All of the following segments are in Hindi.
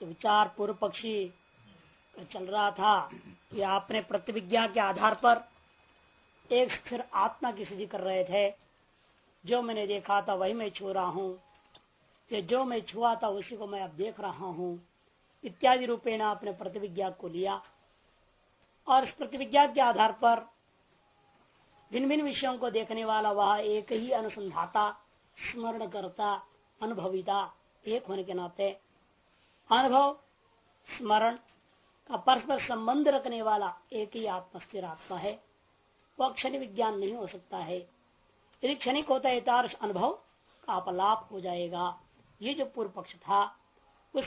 तो विचार पूर्व पक्षी चल रहा था कि आपने प्रतिविज्ञा के आधार पर एक स्थिर आत्मा की सिद्धि कर रहे थे। जो मैंने देखा था वही मैं छू रहा हूँ। जो मैं छुआ था उसी को मैं अब देख रहा हूँ। इत्यादि रूपेण आपने प्रतिविज्ञा को लिया। और इस प्रतिविज्ञा के आधार पर भिन्न भिन्न विषयों को देखने वाला वह एक ही अनुसंधाता स्मरण करता अनुभविता, एक होने के नाते अनुभव, स्मरण का परस्पर संबंध रखने वाला एक ही आत्मा स्थिर आत्मा है। वह क्षणिक विज्ञान नहीं हो सकता है। यदि क्षणिक होता है, तार अनुभव का अपलाप हो जाएगा। ये जो पूर्व पक्ष था, उस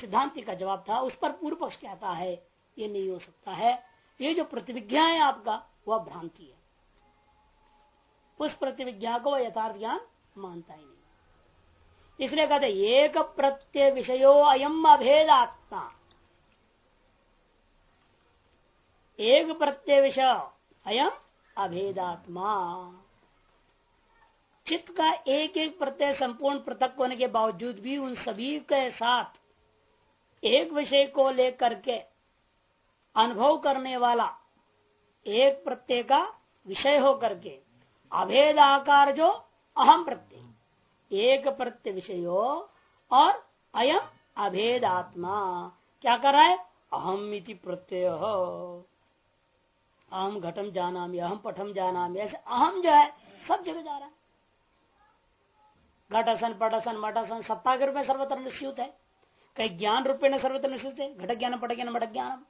सिद्धांति का जवाब था, उस पर पूर्व पक्ष कहता है, ये नहीं हो सकता है। ये जो प्रतिविज्ञा है आपका, वह भ्रांति है। उस प्रतिविज्ञा को वह यथार्थ ज्ञान मानता ही नहीं। इसलिए कहते एक प्रत्यय विषयो अयम अभेदात्मा। एक प्रत्यय विषय अयम अभेदात्मा। चित्त का एक एक प्रत्यय संपूर्ण पृथक होने के बावजूद भी उन सभी के साथ एक विषय को लेकर के अनुभव करने वाला एक प्रत्यय का विषय हो करके अभेद आकार जो अहम प्रत्यय। एक प्रत्यय विषय और अयम अभेद आत्मा क्या कर रहा है? अहम इति प्रत्यय। अहम घटम जाना अहम पठम जाना ऐसे अहम जो है, सब जगह जा रहा है। घटसन पटसन मटसन सत्ता के रूप में सर्वत्र निश्चित है। कई ज्ञान रूप में सर्वत्र निश्चित है। घट ज्ञान, पट ज्ञान, मट ज्ञान।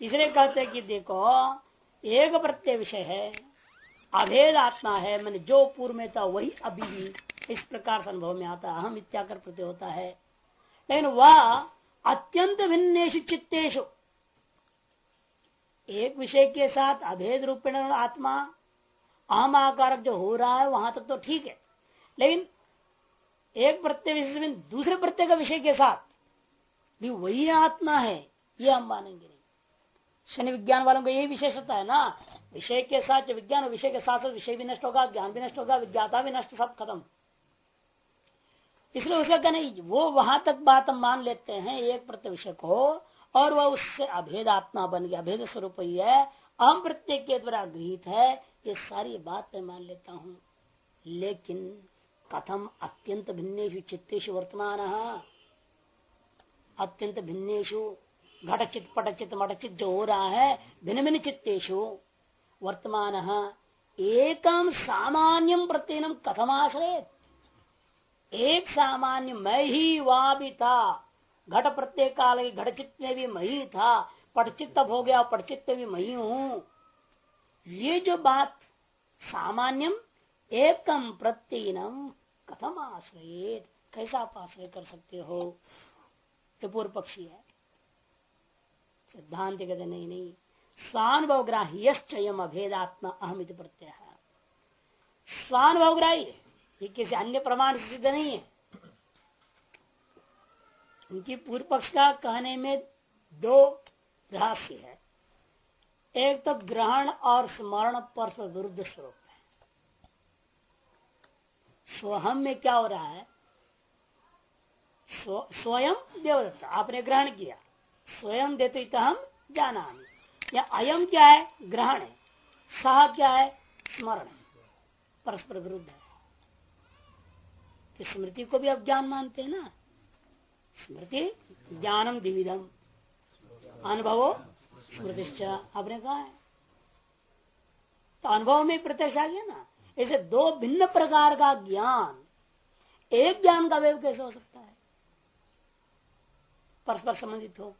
इसलिए कहते हैं कि देखो, एक प्रत्यय विषय है। अभेद आत्मा है, मैंने जो पूर्व में था, वही अभी भी इस प्रकार से अनुभव में आता है। हम इत्याकर प्रत्यय होता है। लेकिन वह अत्यंत भिन्नेशु चित्तेशु एक विषय के साथ अभेद रूपेण आत्मा, अहम आकारक जो हो रहा है, वहाँ तक तो ठीक है। लेकिन एक प्रत्यय विशेष में दूसरे प्रत्यय का विषय के साथ भी वही आत्मा है, ये हम मानेंगे नहीं। शनि विज्ञान वालों को यही विशेषता है ना विषय के साथ विज्ञान विषय के साथ विषय भी नष्ट होगा, ज्ञान भी नष्ट होगा, विज्ञाता भी नष्ट, सब खत्म। इसलिए उसका कहना वो वहाँ तक बात हम मान लेते हैं, एक प्रत्यय विषय को, और वह उससे अभेद आत्मा बन गया। अभेद स्वरूप ही है, अहम प्रत्येक के द्वारा गृहित है, ये सारी बात मैं मान लेता हूँ। लेकिन कथम अत्यंत भिन्नेशु चित्तेशु वर्तमान, अत्यंत भिन्नेशु घटचित, पटचित, मटचित जो हो रहा है, भिन्न भिन्न चित्तेशु वर्तमान एकम सामान्यम प्रत्ययनम कथमाश्रय। एक सामान्य मैं ही भी था घट प्रत्येक काल घट चित्त में भी मैं ही था, पटचित्त हो गया, पटचित्त भी मैं ही। ये जो बात सामान्यम एकम प्रत्ययनम कथम आश्रय कैसा आप आश्रय कर सकते हो? ये पूर्व पक्षी है। सिद्धांत कहते नहीं नहीं। स्वानुभव ग्राह्यम अभेदात्मा अहम प्रत्यय। है स्वानुभव ग्राही ये किसी अन्य प्रमाण से सिद्ध नहीं है। उनकी पूर्व पक्ष का कहने में दो रहस्य है। एक तो ग्रहण और स्मरण पर विरुद्ध स्वरूप है। स्वहम में क्या हो रहा है? स्वयं देवदत्ता, आपने ग्रहण किया। स्वयं देते तो हम जाना या अयम क्या है? ग्रहण है। सह क्या है? स्मरण है। परस्पर विरुद्ध है। तो स्मृति को भी आप ज्ञान मानते हैं ना? स्मृति ज्ञानम दिविधम अनुभवो स्मृतिश्च। आपने कहा है। तो अनुभव में प्रत्यक्ष आ गया ना? ऐसे दो भिन्न प्रकार का ज्ञान, एक ज्ञान का वेव कैसे हो सकता है? परस्पर संबंधित हो।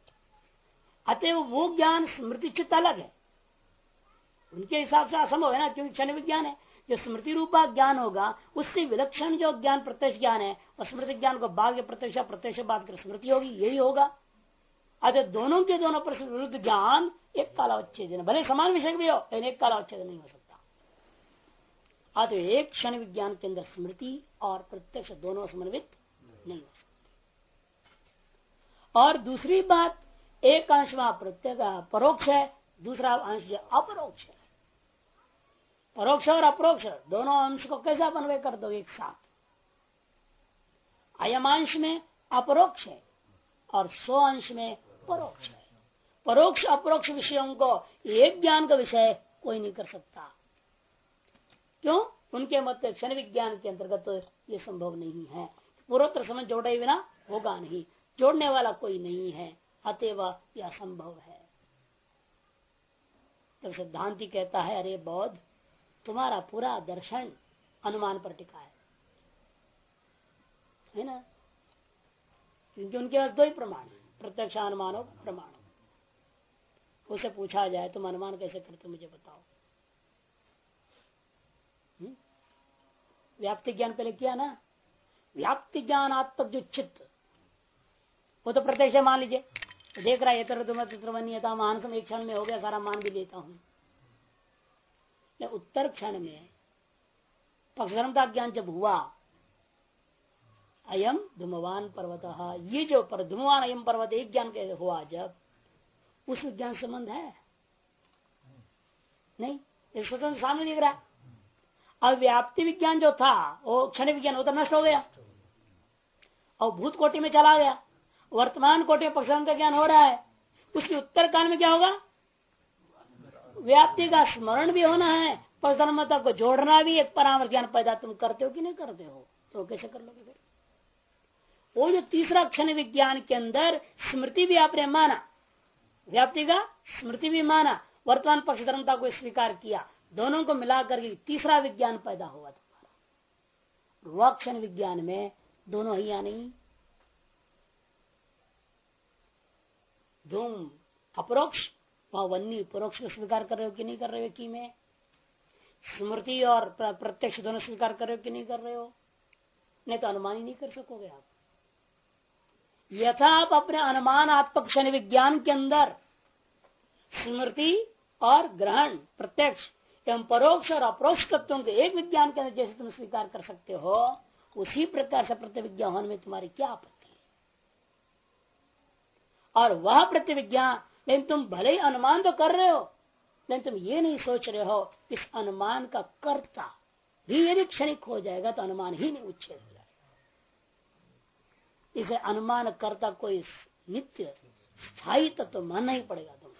अतएव वो ज्ञान स्मृति चित्त अलग है। उनके हिसाब से असंभव है ना, क्योंकि क्षण विज्ञान है। जो स्मृति रूपा ज्ञान होगा, उससे विलक्षण जो ज्ञान प्रत्यक्ष ज्ञान है, और स्मृति ज्ञान को बाघ प्रत्यक्ष प्रत्यक्ष बात कर स्मृति होगी, यही होगा। अतः दोनों के दोनों पर विरुद्ध ज्ञान एक कालावच्छेद भले समान विषय भी हो, लेकिन एक कालावच्छेद नहीं हो सकता। अतः एक क्षण विज्ञान के अंदर स्मृति और प्रत्यक्ष दोनों समन्वित नहीं हो सकते। और दूसरी बात एक अंश वहाँ प्रत्यक्ष परोक्ष है, दूसरा अंश जो अपरोक्ष है। परोक्ष और अपरोक्ष, दोनों अंश को कैसे अन्वय कर दो एक साथ? अयमांश में अपरोक्ष है और सो अंश में परोक्ष है। परोक्ष अपरोक्ष विषयों को एक ज्ञान का विषय कोई नहीं कर सकता। क्यों? उनके मत क्षण विज्ञान के अंतर्गत तो ये संभव नहीं है। पूर्वोत्तर समय जोड़े बिना होगा नहीं। जोड़ने वाला कोई नहीं है। अतएव यह असंभव है। जब सिद्धांति कहता है, अरे बौद्ध, तुम्हारा पूरा दर्शन अनुमान पर टिका है। है ना? क्योंकि उनके पास दो ही प्रमाण है, प्रत्यक्ष अनुमानों प्रमाण। उसे पूछा जाए, तुम अनुमान कैसे करते मुझे बताओ। हम्म? व्याप्ति ज्ञान पहले किया ना? व्याप्ति ज्ञानात्मक जो चित्त, वो तो प्रत्यक्ष मान लीजिए। तो देख रहा है तुमनियता मान एक क्षण में हो गया, सारा मान भी लेता हूँ। उत्तर क्षण में, पक्षधर्मता ज्ञान जब हुआ, अयम धूमवान पर्वत, ये जो पर, धूमवान अयम पर्वत एक ज्ञान के हुआ जब, उस विज्ञान संबंध है? नहीं स्वतंत्र सामने दिख रहा अब व्याप्ति विज्ञान जो था, वो क्षण विज्ञान वो तो नष्ट हो गया। और भूत कोटि में चला गया। वर्तमान कोटि में का ज्ञान हो रहा है, उसके उत्तर काल में क्या होगा? व्याप्ति का स्मरण भी होना है पक्षधर्मता को जोड़ना भी एक परामर्श ज्ञान पैदा तुम करते हो कि नहीं करते हो? तो कैसे कर लोगे फिर? वो जो तीसरा क्षण विज्ञान के अंदर स्मृति भी आपने माना, व्याप्ति का स्मृति भी माना, वर्तमान पक्ष धर्मता को स्वीकार किया, दोनों को मिलाकर के तीसरा विज्ञान पैदा हुआ तुम्हारा। वह क्षण विज्ञान में दोनों ही या नहीं धूम अपरोक्ष, वह वन्नी परोक्ष को स्वीकार कर रहे हो कि नहीं कर रहे हो कि में? स्मृति और प्रत्यक्ष दोनों स्वीकार कर रहे हो कि नहीं कर रहे हो? नहीं तो अनुमान ही नहीं कर सकोगे आप। यथा आप अपने अनुमानात्मक शनि विज्ञान के अंदर स्मृति और ग्रहण, प्रत्यक्ष एवं परोक्ष और अप्रोक्ष तत्वों के एक विज्ञान के अंदर जैसे तुम स्वीकार कर सकते हो, उसी प्रकार से प्रतिविज्ञान में तुम्हारी क्या आपत्ति? और वह प्रतिविज्ञान लेकिन तुम भले ही अनुमान तो कर रहे हो, लेकिन तुम ये नहीं सोच रहे हो इस अनुमान का कर्ता भी यदि क्षणिक हो जाएगा तो अनुमान ही नहीं उच्छेद हो जाएगा। इसे अनुमान करता कोई नित्य स्थायी तत्व तो मानना ही पड़ेगा तुम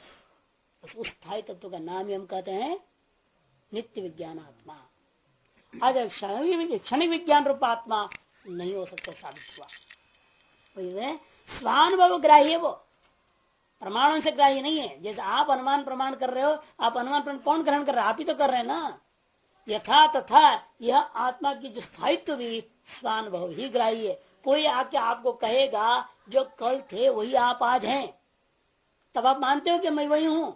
उस स्थायी तत्व का नाम ही हम कहते हैं नित्य विज्ञान आत्मा आज क्षण विज्ञान रूप आत्मा नहीं हो सकता, साबित हुआ। स्वानुभव ग्राह्य वो। प्रमाणों से ग्राह्य नहीं है। जैसे आप अनुमान प्रमाण कर रहे हो, आप अनुमान प्रमाण कौन ग्रहण कर रहे हो? आप ही तो कर रहे हैं ना? यथा तथा यह आत्मा की जो स्थायित्व भी, स्वानुभव ही ग्राह्य है। कोई आके आपको कहेगा, जो कल थे, वही आप आज हैं। तब आप मानते हो कि मैं वही हूँ?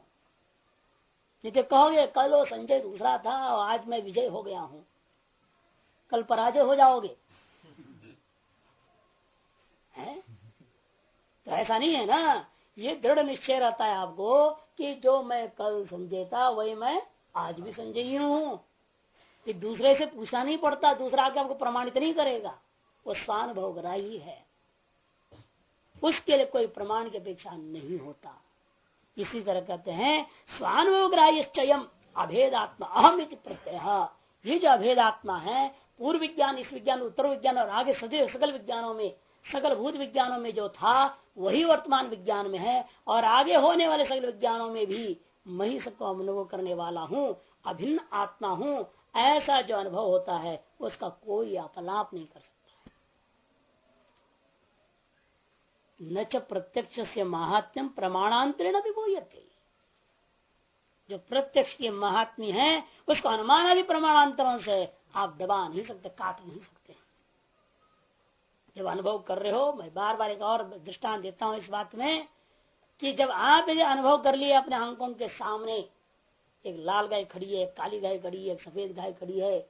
नहीं तो कहोगे, कल वो संजय दूसरा था, और आज मैं विजय हो गया हूँ। कल पराजय हो जाओगे। तो ऐसा नहीं है ना? ये दृढ़ निश्चय रहता है आपको कि जो मैं कल संजय था वही मैं आज भी संजय ही। हूँ कि दूसरे से पूछना नहीं पड़ता, दूसरा आगे आपको प्रमाणित नहीं करेगा। वो स्वानुभव ग्राही है। उसके लिए कोई प्रमाण की अपेक्षा नहीं होता। इसी तरह कहते हैं स्वानुभव चयम अभेदात्मा, अहम प्रत्यय। ये जो अभेदात्मा है, पूर्व विज्ञान, इस विज्ञान, उत्तर विज्ञान और आगे सदैव सकल विज्ञानों में सकल भूत विज्ञानों में जो था, वही वर्तमान विज्ञान में है, और आगे होने वाले सकल विज्ञानों में भी मैं ही सबको अनुभव करने वाला हूँ, अभिन्न आत्मा हूँ, ऐसा जो अनुभव होता है, उसका कोई अपलाप नहीं कर सकता। न च प्रत्यक्ष से महात्म्यम प्रमाणांतरण विभूयते जो प्रत्यक्ष के महात्म्य है, उसको अनुमान आदि प्रमाणांतरों से आप दबा नहीं सकते, काट नहीं सकते। जब अनुभव कर रहे हो, मैं बार बार एक और दृष्टांत देता हूँ इस बात में, कि जब आप यदि अनुभव कर लिए अपने आँखों के सामने, एक लाल गाय खड़ी है काली गाय खड़ी है, एक सफ़ेद गाय खड़ी है,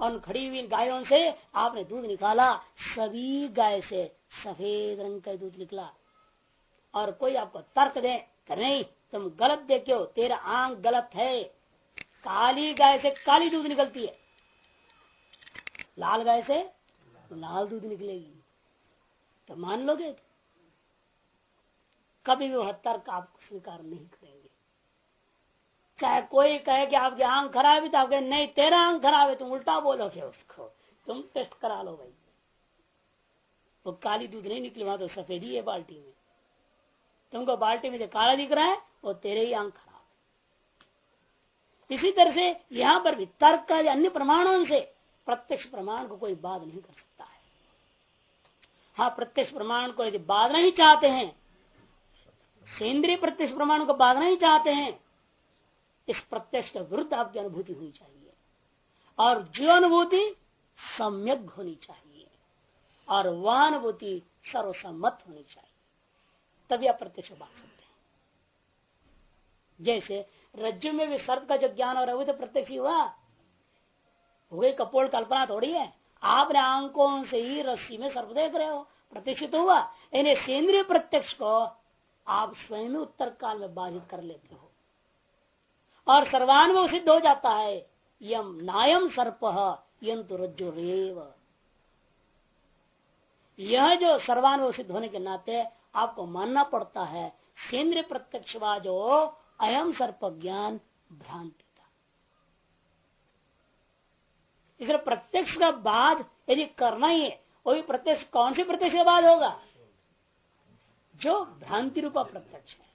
और खड़ी हुई गायों से आपने दूध निकाला, सभी गाय से सफ़ेद रंग का दूध निकला। और कोई आपको तर्क दे नहीं, तुम गलत देखे हो तेरा आँख गलत है। काली गाय से काली दूध निकलती है। लाल गाय से लाल दूध निकलेगी। तो मान लोगे? कभी भी तर्क आप स्वीकार नहीं करेंगे। चाहे कोई कहे कि आपके आँख खराब है तो आप कहे, नहीं, तेरा आँख खराब है, तुम उल्टा बोलोगे उसको। तुम टेस्ट करा लो भाई। वो काली दूध नहीं निकली, वहाँ तो सफेदी है बाल्टी में। तुमको बाल्टी में जो काला दिख रहा है, वो तेरे ही आँख खराब है। इसी तरह से यहाँ पर भी तर्क का अन्य प्रमाणों से प्रत्यक्ष प्रमाण को कोई बात नहीं कर सकता। है, प्रत्यक्ष प्रमाण को यदि बाधना ही चाहते हैं, सेंद्रीय प्रत्यक्ष प्रमाण को बाधना ही चाहते हैं, इस प्रत्यक्ष के विरुद्ध आपकी अनुभूति होनी चाहिए। और जो अनुभूति सम्यक होनी चाहिए, और वह अनुभूति सर्वसम्मत होनी चाहिए तभी आप प्रत्यक्ष बाँध सकते हैं। जैसे रज्जु में भी सर्प का जो ज्ञान हो रहा है तो प्रत्यक्ष हुआ वही कपोल कल्पना थोड़ी है? आपने आंकों से ही रस्सी में सर्प देख रहे हो। प्रत्यक्षित हुआ। यानी सेंद्रीय प्रत्यक्ष को आप स्वयं उत्तर काल में बाधित कर लेते हो। और सर्वानुभव सिद्ध हो जाता है। यम नायम सर्प यंतु रज्जु रेव। यह जो सर्वानुभव सिद्ध होने के नाते आपको मानना पड़ता है, सेंद्रीय प्रत्यक्ष जो अयम सर्प ज्ञान भ्रांति था इसलिए प्रत्यक्ष का बाद यदि करना ही है, वो भी प्रत्यक्ष, कौन से प्रत्यक्ष का बाद होगा? जो भ्रांति रूपा प्रत्यक्ष है।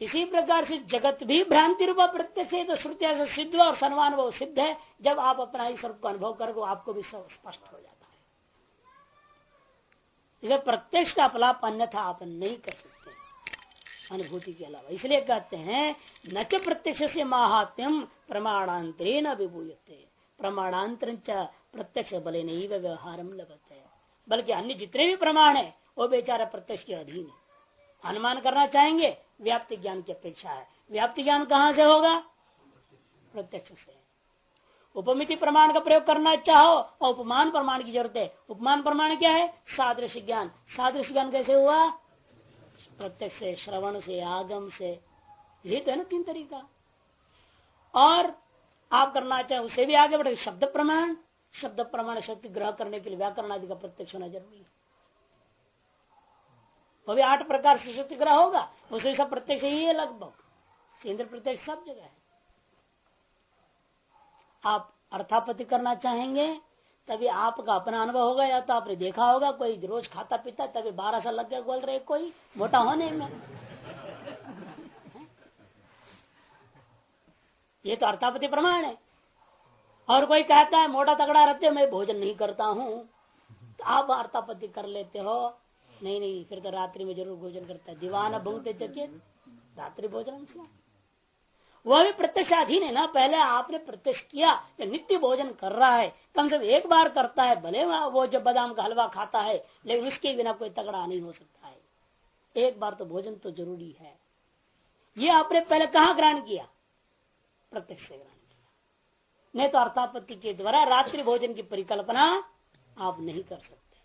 इसी प्रकार से जगत भी भ्रांति रूपा प्रत्यक्ष है तो श्रुतिया से सिद्ध और सर्वानुभव सिद्ध है। जब आप अपना ही सर्व को अनुभव करोगे, आपको भी सब स्पष्ट हो जाता है। इसलिए प्रत्यक्ष का अपलाप अन्यथा आप नहीं कर सकते। अनुभूति के अलावा। इसलिए कहते हैं, न च प्रत्यक्ष से महात्म्यम प्रमाणांतरे न विभूयते प्रमाणांतर प्रत्यक्ष बले नहीं व्यवहार बल्कि अन्य जितने भी प्रमाण है, वो बेचारा प्रत्यक्ष के अधीन है। अनुमान करना चाहेंगे, व्याप्ति ज्ञान की अपेक्षा है। व्याप्ति ज्ञान कहाँ से होगा? प्रत्यक्ष से। उपमिति प्रमाण का प्रयोग करना चाहो और उपमान प्रमाण की ज़रूरत है। उपमान प्रमाण क्या है? सादृश ज्ञान। सादृश ज्ञान कैसे हुआ? प्रत्यक्ष से, श्रवण से, आगम से। ये तो है ना तीन तरीका। और आप करना चाहे उसे भी आगे बढ़े। शब्द प्रमाण शब्द प्रमाण शक्ति ग्रह करने के लिए व्याकरण आदि का प्रत्यक्ष होना ज़रूरी है। वो भी आठ प्रकार से शक्ति ग्रह होगा उसमें सब प्रत्यक्ष ही है लगभग। केंद्र प्रत्यक्ष सब जगह है। आप अर्थापति करना चाहेंगे तभी आपका अपना अनुभव होगा, या तो आपने देखा होगा, कोई रोज खाता पीता, तभी बारह साल लग गया बोल रहे, कोई मोटा होने में। ये तो अर्थापति प्रमाण है। और कोई कहता है, मोटा तगड़ा रहते मैं भोजन नहीं करता हूँ। तो आप अर्थापति कर लेते हो। नहीं नहीं, फिर तो रात्रि में ज़रूर भोजन करता है। दीवाना बहुत रात्रि भोजन वह भी प्रत्यक्षाधीन है ना? पहले आपने प्रत्यक्ष किया कि नित्य भोजन कर रहा है। कम से कम एक बार करता है, भले वो जब बादाम का हलवा खाता है, लेकिन उसके बिना कोई तगड़ा नहीं हो सकता है। एक बार तो भोजन तो ज़रूरी है। ये आपने पहले कहा ग्रहण किया? प्रत्यक्ष से ग्रहण किया। नहीं तो अर्थापत्ति के द्वारा रात्रि भोजन की परिकल्पना आप नहीं कर सकते।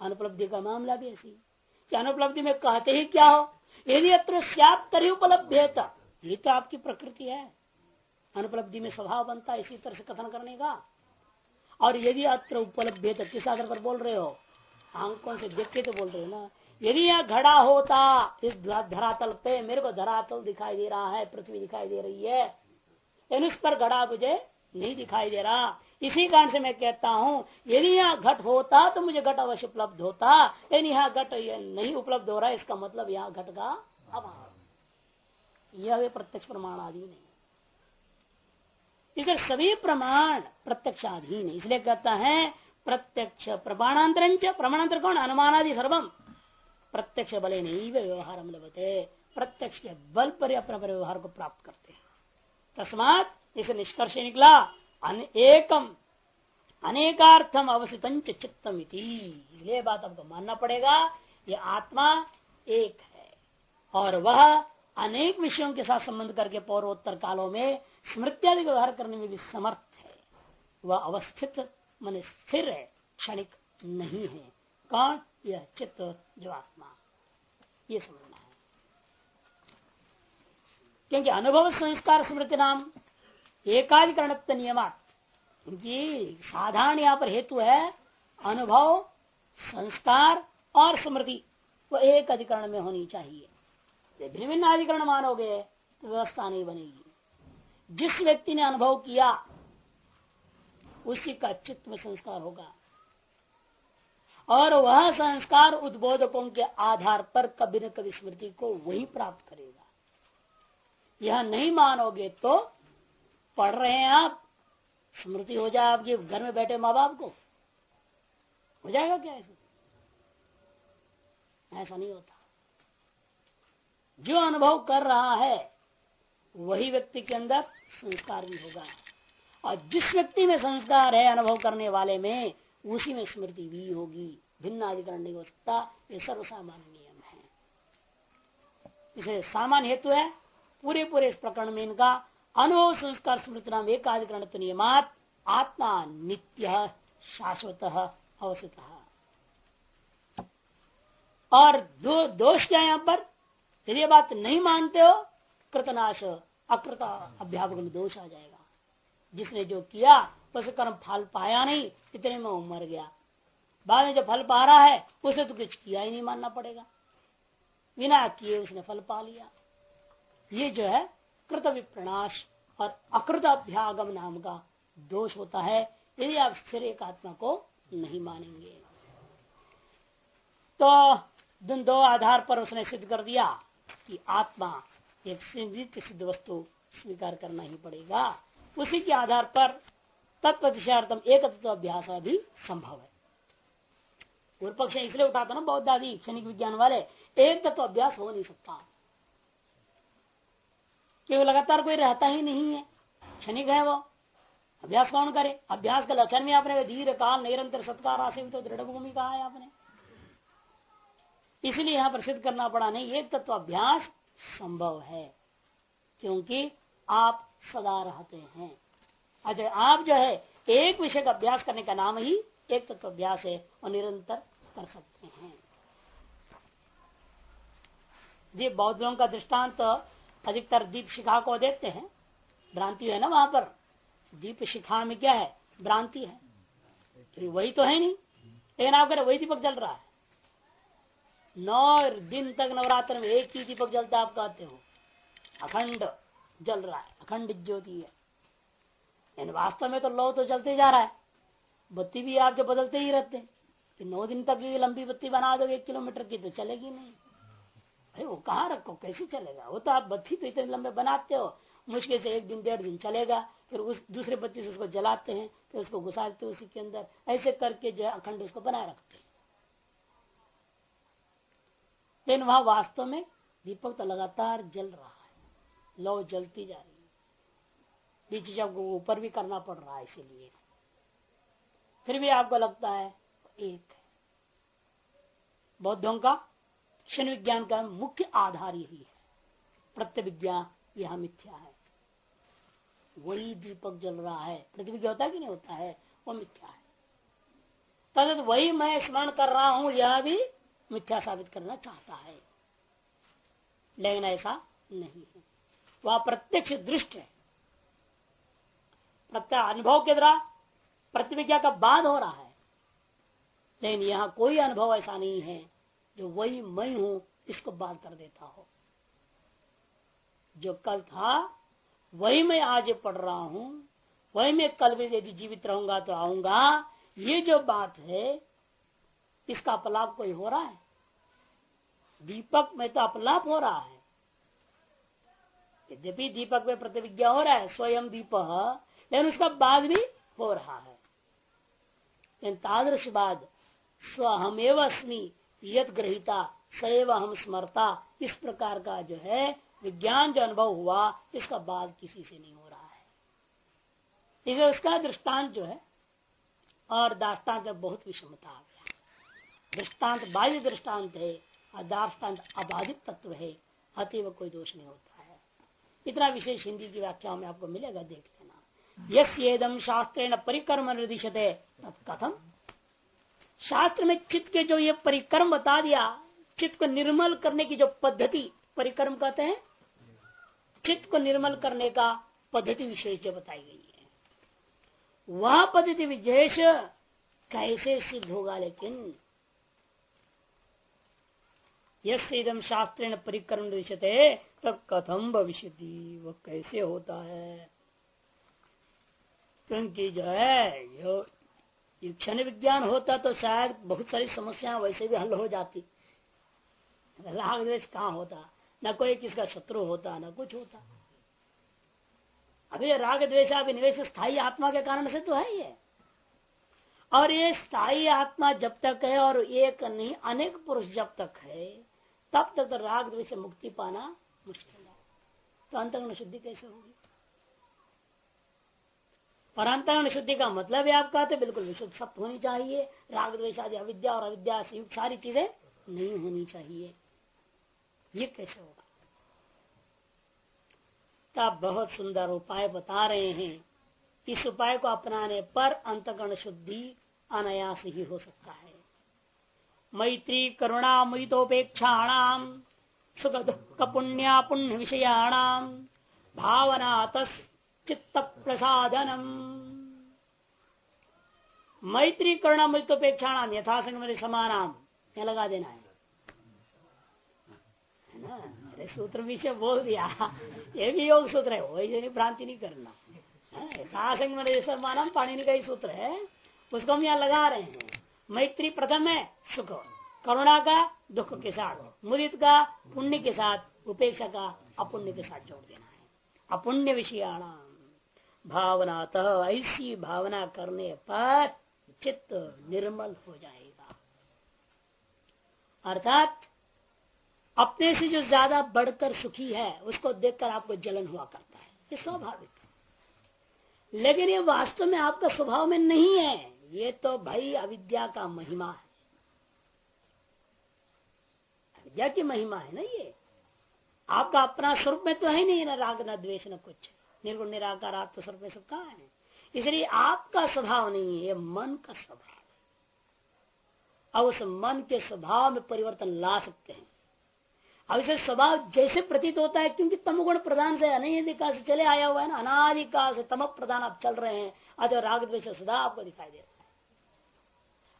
अनुपलब्धि का मामला भी ऐसी अनुपलब्धि में कहते ही क्या हो? यदि अत्र तरी उपलब्ध ये तो आपकी प्रकृति है। अनुपलब्धि में स्वभाव बनता है, इसी तरह से कथन करने का। और यदि अत्र उपलब्ध तो किस आधार पर बोल रहे हो? आंकों से देख के तो बोल रहे हो ना? यदि यह घड़ा होता, इस धरातल पे मेरे को धरातल दिखाई दे रहा है, पृथ्वी दिखाई दे रही है यानी उस पर घड़ा मुझे नहीं दिखाई दे रहा। इसी कारण से मैं कहता हूँ, यदि यहाँ घट होता तो मुझे घट अवश्य उपलब्ध होता। लेकिन यहाँ घट नहीं उपलब्ध हो रहा है इसका मतलब यहाँ घट का अभाव यह प्रत्यक्ष प्रमाणाधीन है। इसलिए सभी प्रमाण प्रत्यक्षाधीन है, इसलिए कहता है प्रत्यक्ष प्रमाणांतर प्रमाणांतर कौन? अनुमानादि सर्वम। प्रत्यक्ष बल नहीं वे व्यवहार लभते, प्रत्यक्ष के बल पर अपने व्यवहार को प्राप्त करते हैं। तस्मात इसे निष्कर्ष निकला एकम, अनेकार्थम अवसित चित्तम ये बात हमको मानना पड़ेगा, ये आत्मा एक है, और वह अनेक विषयों के साथ संबंध करके पौर्वोत्तर कालों में स्मृत्यादि व्यवहार करने में भी समर्थ है। वह अवस्थित, मन स्थिर है, क्षणिक नहीं है। कौन? यह चित्त जो आत्मा। ये समझना है। क्योंकि अनुभव संस्कार स्मृति नाम एकाधिकरण नियमात। क्योंकि साधारण यहाँ पर हेतु है अनुभव, संस्कार और स्मृति। वो एक अधिकरण में होनी चाहिए। भिन्न भिन्न अधिकरण मानोगे तो व्यवस्था नहीं बनेगी। जिस व्यक्ति ने अनुभव किया, उसी का चित्त में संस्कार होगा। और वह संस्कार उद्बोधकों के आधार पर कभी न कभी स्मृति को वही प्राप्त करेगा। यह नहीं मानोगे तो पढ़ रहे हैं आप, स्मृति हो जाए आपके घर में बैठे माँ बाप को। हो जाएगा क्या ऐसा? ऐसा नहीं होता। जो अनुभव कर रहा है, वही व्यक्ति के अंदर संस्कार भी होगा। और जिस व्यक्ति में संस्कार है अनुभव करने वाले में, उसी में स्मृति भी होगी। भिन्न अधिकरण नहीं हो सकता, ये सर्वसामान्य नियम है। इसे सामान्य हेतु है पूरे पूरे इस प्रकरण में इनका अनुभव, संस्कार, स्मृति नाम एक अधिकरण नियमात आत्मा नित्य शाश्वत अवसित। और दो दोष क्या यहाँ पर। यदि ये बात नहीं मानते हो, कृतनाश, अकृत, अभ्यापक दोष आ जाएगा। जिसने जो किया, उसे कर्म फल पाया नहीं, इतने में मर गया। बाद में जो फल पा रहा है, उसे तो कुछ किया ही नहीं मानना पड़ेगा। बिना किए उसने फल पा लिया। ये जो है, कृत विप्रणाश और अकृत अभ्यागम नाम का दोष होता है, यदि आप स्थिर एक आत्मा को नहीं मानेंगे। तो दो आधार पर उसने सिद्ध कर दिया। कि आत्मा एक सिद्ध वस्तु स्वीकार करना ही पड़ेगा। उसी के आधार पर तत्प्रतिशार्थम एक तत्व अभ्यास भी संभव है। पूर्व पक्ष इसलिए उठाता ना, बौद्ध आदि क्षणिक विज्ञान वाले, एक तत्व अभ्यास हो नहीं सकता। क्योंकि लगातार कोई रहता ही नहीं है। क्षणिक है वो। अभ्यास कौन करे? अभ्यास का लक्षण में आपने धीर काल निरंतर, सत्कार आसे तो दृढ़ भूमि कहा है आपने। इसलिए यहाँ पर सिद्ध करना पड़ा नहीं, एक तत्व अभ्यास संभव है, क्योंकि आप सदा रहते हैं। अच्छा आप जो है, एक विषय का अभ्यास करने का नाम ही एक तत्व अभ्यास है, और निरंतर कर सकते हैं। ये बौद्धों का दृष्टांत तो अधिकतर दीप शिखा को देते हैं। भ्रांति है ना वहाँ पर? दीप शिखा में क्या है? भ्रांति है। वही तो है नहीं। लेकिन आप कह रहे वही दीपक जल रहा है। नौ दिन तक नवरात्र में एक ही दीपक जलता आप कहते हो। अखंड जल रहा है, अखंड ज्योति है। वास्तव में तो लो तो जलते जा रहा है, बत्ती भी आप जो बदलते ही रहते हैं। तो नौ दिन तक भी लंबी बत्ती बना दो एक किलोमीटर की तो चलेगी नहीं। भाई, वो कहाँ रखो, कैसे चलेगा? वो तो आप बत्ती तो इतने लंबे बनाते हो, मुश्किल से एक दिन, डेढ़ दिन चलेगा, फिर उस दूसरे बत्ती से उसको जलाते हैं, फिर उसको घुसाते उसी के अंदर। ऐसे करके जो अखंड उसको बनाए रखते हैं लेकिन वहाँ वास्तव में दीपक तो लगातार जल रहा है। लौ जलती जा रही है। बीच जब ऊपर भी करना पड़ रहा है इसीलिए। फिर भी आपको लगता है एक बौद्धों का क्षण विज्ञान का मुख्य आधार यही है। प्रत्यविज्ञा यह मिथ्या है। वही दीपक जल रहा है। प्रतिविज्ञा होता कि नहीं होता है? वो मिथ्या है। तद वही मैं स्मरण कर रहा हूँ, यह भी मिथ्या साबित करना चाहता है। लेकिन ऐसा नहीं है। वह प्रत्यक्ष दृष्ट है। प्रत्यय अनुभव के द्वारा प्रतिविज्ञा का बाद हो रहा है। लेकिन यहाँ कोई अनुभव ऐसा नहीं है जो वही मैं हूँ, इसको बात कर देता हो। जो कल था, वही मैं आज पढ़ रहा हूँ। वही मैं कल भी यदि जीवित रहूँगा तो आऊँगा। ये जो बात है इसका अपलाप कोई हो रहा है? दीपक में तो अपलाप हो रहा है। यद्यपि दीपक में प्रतिविज्ञा हो रहा है, स्वयं दीप, लेकिन उसका बाद भी हो रहा है। तादृश बाद स्व हमेव अस्मी यद ग्रहिता, सैव हम स्मरता, इस प्रकार का जो है, विज्ञान जो अनुभव हुआ, इसका बाद किसी से नहीं हो रहा है। इसलिए उसका दृष्टांत जो है, और दाष्टान्त बहुत विषमता गया दृष्टांत, बाह्य दृष्टांत है दाष्टान्त अबाधित तत्व है, अतीव कोई दोष नहीं होता है। इतना विशेष हिंदी की व्याख्या में आपको मिलेगा, देख लेना। यश एदम शास्त्र परिक्रम निर्दिशते कथम। शास्त्र में चित्त के जो ये परिक्रम बता दिया, चित्त को निर्मल करने की जो पद्धति, परिक्रम कहते हैं? चित्त को निर्मल करने का पद्धति विशेष जो बताई गई है। वह पद्धति विशेष कैसे सिद्ध होगा लेकिन यदम शास्त्र परिक्रम दृश्यते तब कथम भविष्य वह कैसे होता है। क्योंकि जो है, यो क्षण विज्ञान होता तो शायद बहुत सारी समस्याएँ वैसे भी हल हो जाती। राग द्वेष कहाँ होता? न कोई किसका शत्रु होता, न कुछ होता। अभी राग द्वेशाभिनिवेश स्थायी आत्मा के कारण से तो है है और ये स्थायी आत्मा जब तक है और एक नहीं, अनेक पुरुष जब तक है तब तक तो राग द्वेष से मुक्ति पाना मुश्किल है। तो अंतगुण शुद्धि कैसे होगी? पर अंतगुण शुद्धि का मतलब है आपका तो बिल्कुल विशुद्ध सत्य होनी चाहिए। राग द्वेश आदि, अविद्या और अविद्या से युक्त सारी चीज़ें नहीं होनी चाहिए। ये कैसे होगा? तब बहुत सुंदर उपाय बता रहे हैं। इस उपाय को अपनाने पर अंतगण शुद्धि अनायास ही हो सकता है। मैत्री करुणा मुतोपेक्षाणाम सुख दुख पुण्या पुण्य विषयाणाम भावना चित्त प्रसादनम मैत्री करुणा मुतोपेक्षाणाम यथासंग मेरे समानाम। लगा देना है अरे सूत्र विषय बोल दिया ये भी योग सूत्र है वही भ्रांति नहीं करना। सासंग में माना पाणी का ही सूत्र है उसको हम यहाँ लगा रहे हैं। मैत्री प्रथम है, सुख। करुणा का, दुख के साथ। मुदित का, पुण्य के साथ। उपेक्षा का, अपुण्य के साथ जोड़ देना है। अपुण्य विषयाणा भावना ऐसी भावना करने पर चित्त निर्मल हो जाएगा। अर्थात, अपने से जो ज़्यादा बढ़कर सुखी है, उसको देखकर आपको जलन हुआ करता है। ये स्वाभाविक है। लेकिन ये वास्तव में आपका स्वभाव में नहीं है। ये तो भाई अविद्या का महिमा है। अविद्या की महिमा है ना ये? आपका अपना स्वरूप में तो है नहीं ना राग, ना द्वेष, ना कुछ। निर्गुण, निराकार आत्म स्वरूप में सब कहा है? इसलिए आपका स्वभाव नहीं है मन का स्वभाव है। अब उस मन के स्वभाव में परिवर्तन ला सकते हैं। अब इसे स्वभाव जैसे प्रतीत होता है, क्योंकि तमगुण प्रधान से अनधिकाल से चले आया हुआ है ना अनाधिकाल से तम प्रधान आप चल रहे हैं, अतः राग, द्वेष सदा आपको दिखाई दे रहा है।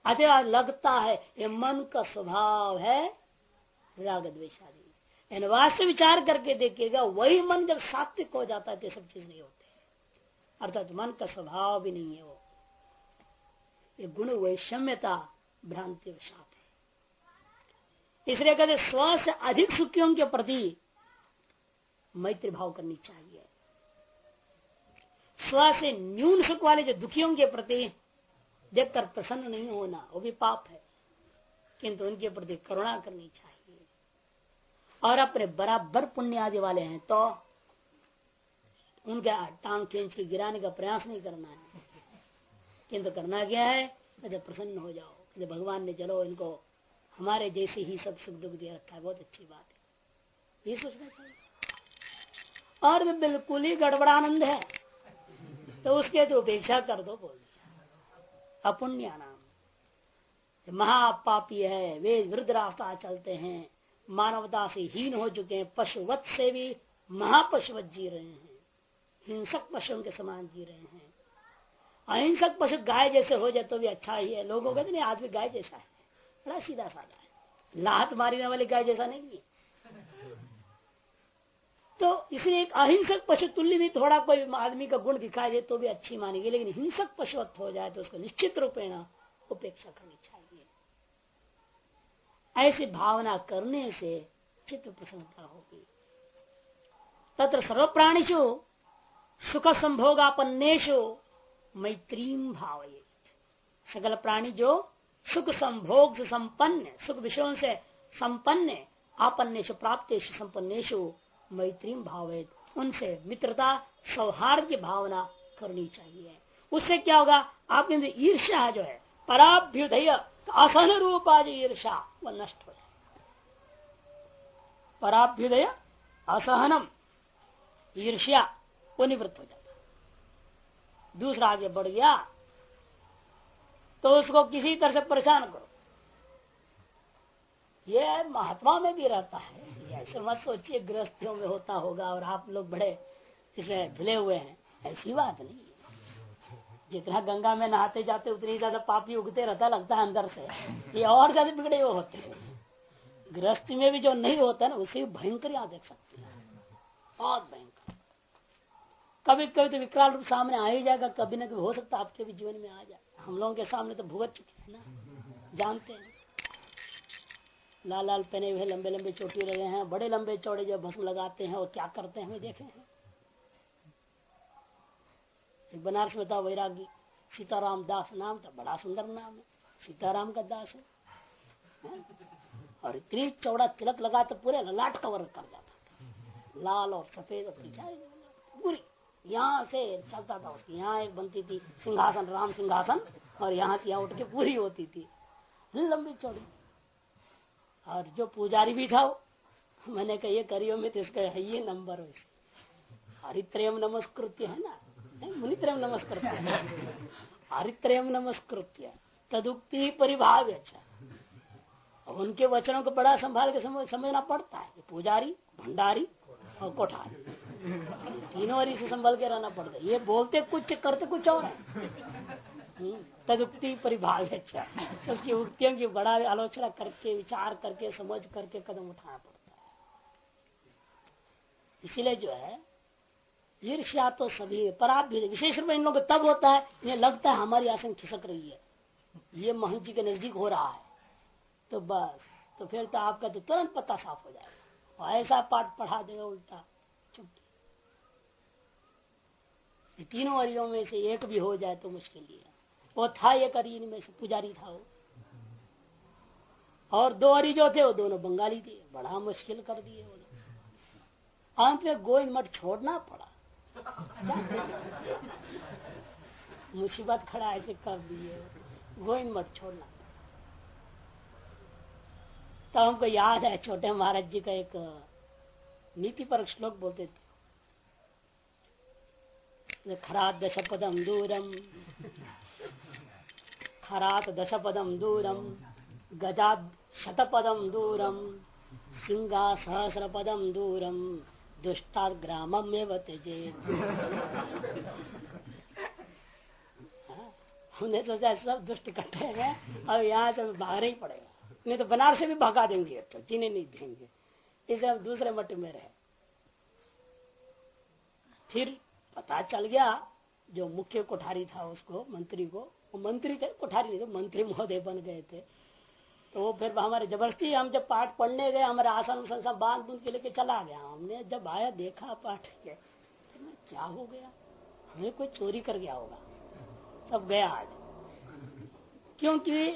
अतः लगता है ये मन का स्वभाव है राग द्वेश आदि वास्तव विचार करके देखिएगा, वही मन जब सात्विक हो जाता है तो सब चीज़ नहीं होते अर्थात मन का स्वभाव भी नहीं है वो। ये गुण वैषम्यता, भ्रांति वशात इसलिए कहते स्व से अधिक सुखियों के प्रति मैत्री भाव करनी चाहिए। स्व से न्यून सुख वाले जो दुखियों के प्रति देखकर प्रसन्न नहीं होना, वो भी पाप है। किंतु उनके प्रति करुणा करनी चाहिए। और अपने बराबर पुण्य आदि वाले हैं तो उनके टांग खींच के गिराने का प्रयास नहीं करना है। किंतु करना क्या है? प्रसन्न हो जाओ। भगवान ने, चलो, इनको हमारे जैसे ही सब सुख दुख दे रखा है, बहुत अच्छी बात है। ये सोचना चाहिए। और बिल्कुल ही गड़बड़ानंद है। तो उसके तो उपेक्षा कर दो, बोल अपुण्य नाम महापापी है, वे वृद्ध रास्ता चलते हैं, मानवता से हीन हो चुके हैं, पशुवत से भी महापशुवत जी रहे हैं, हिंसक पशुओं के समान जी रहे हैं। अहिंसक पशु गाय जैसे हो जाए तो भी अच्छा ही है। लोगों कहते नहीं आदमी गाय जैसा है। बड़ा सीधा साधा है। लात मारने वाली गाय जैसा नहीं है। तो इसलिए एक अहिंसक पशु तुल्य भी थोड़ा कोई आदमी का गुण दिखाई दे तो भी अच्छी मानेगी, लेकिन हिंसक पशुत्व हो जाए तो उसको निश्चित रूपेण उपेक्षा करनी चाहिए। ऐसी भावना करने से चित्त प्रसन्नता होगी। तत्र सर्व प्राणीशु सुख संभोगापन्नेशु मैत्रीम भाव सकल प्राणी जो सुख संभोग से संपन्न, सुख विषयों से संपन्न आपन्नेश प्राप्त संपन्नेश मैत्री भाव उनसे मित्रता सौहार्द की भावना करनी चाहिए। उससे क्या होगा? आपके अंदर ईर्ष्या जो है, पराभ्युदय असहन रूपा जो ईर्षा वह नष्ट हो जाए पराभ्युदय, असहनम, ईर्ष्या, वो निवृत्त हो जाता दूसरा आगे बढ़ गया तो उसको किसी तरह से परेशान करो। ये महात्मा में भी रहता है। ऐसे मत सोचिए, गृहस्थियों में होता होगा और आप लोग बड़े इसमें धुले हुए हैं। ऐसी बात नहीं जितना गंगा में नहाते जाते, उतनी ज़्यादा पापी उगते रहता, लगता है अंदर से। ये और ज़्यादा बिगड़े हुए होते हैं। गृहस्थी में भी जो नहीं होता ना, उसे भयंकर यहाँ देख सकते हैं। बहुत भयंकर। कभी कभी तो विकराल रूप सामने आ ही जाएगा, कभी ना कभी हो सकता आपके भी जीवन में आ जाए। हम लोगों के सामने तो भुगत चुके हैं ना। जानते हैं। लाल लाल पहने हुए लंबे लंबे चोटी रहे हैं बड़े लंबे चौड़े जो भस्म लगाते हैं और क्या करते हैं हमें देखे। हैं बनारस में था वैरागी सीताराम दास नाम था बड़ा सुंदर नाम है सीताराम का दास है, और इतनी चौड़ा तिलक लगा तो पूरे ललाट कवर कर जाता था। लाल और सफ़ेद और पूरी यहाँ से चलता था उसकी यहाँ एक बनती थी सिंहासन राम सिंहासन और यहाँ से यहाँ उठ के पूरी होती थी। लंबी चौड़ी। और जो पुजारी भी था मैंने कहा ये करियो में तो इसका है ये नंबर हरित्रयम नमस्कृत्य है ना? मुनित्रयम नमस्कृत्य हरित्रयम नमस्कृत्य। तदुक्ति परिभाव अच्छा। अब उनके वचनों को बड़ा संभाल के समझ, समझना पड़ता है। पुजारी भंडारी और कोठारी। तीनों और से संभाल के रहना पड़ता है। ये बोलते कुछ करते कुछ और हम्म, तदुक्ति परिभाग अच्छा। उसकी उक्तियों की बड़ा आलोचना करके, विचार करके, समझ करके कदम उठाना पड़ता है। इसीलिए जो है ईर्ष्या तो सभी पराप भी विशेष रूप में इन लोग तब होता है, इन्हें लगता है हमारी आसन खिसक रही है। ये महंत जी के नज़दीक हो रहा है। तो बस तो फिर तो आपका तो तुरंत पता साफ़ हो जाएगा। और ऐसा पाठ पढ़ा देगा उल्टा छुट्टी तीनों अरियों में से एक भी हो जाए तो मुश्किल ही है। वो था एक अरी में से पुजारी था वो। और दो अरी जो थे, वो दोनों बंगाली थे। बड़ा मुश्किल कर दिए वो अंत में गोविंद मठ छोड़ना पड़ा। मुसीबत खड़ा ऐसे कर दिए। गोविंद मठ छोड़ना तो हमको याद है, छोटे महाराज जी का एक, नीति पर श्लोक बोलते थे। खरात दशपदम दूरम खरात दशपदम दूरम गजा शतपदम दूरम सिंगा सहस्रपदम दूरम दुष्टा ग्रामम में बतेजे हमने सोचा सब दुष्ट इकट्ठे हैं और यहाँ से बाहर ही पड़ेगा। नहीं तो बनारस से भी भगा देंगे तो जीने नहीं देंगे। इसे हम दूसरे मठ में रहे। फिर पता चल गया, जो मुख्य कोठारी था उसको, मंत्री को वो मंत्री थे कोठारी नहीं थे मंत्री महोदय बन गए थे। तो वो फिर हमारे ज़बरदस्ती हम जब पाठ पढ़ने गए, हमारे आसन उसन सब बाँध बूंद के लेके चला गया। हमने जब आया, देखा, पाठ के तो क्या हो गया? हमें कोई चोरी कर गया होगा। सब गया आज। क्योंकि